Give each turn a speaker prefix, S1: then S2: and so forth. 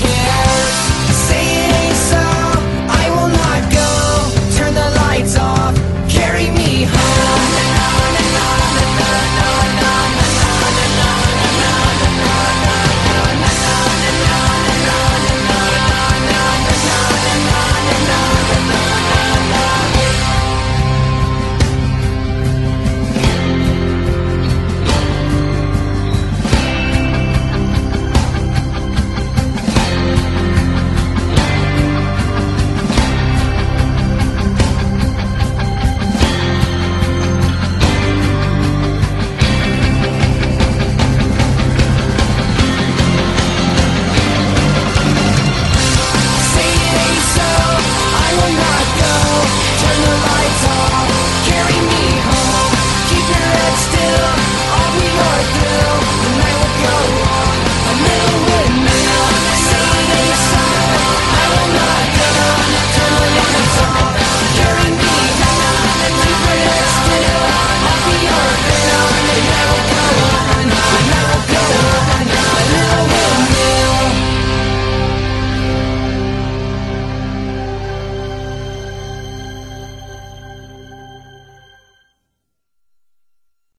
S1: care.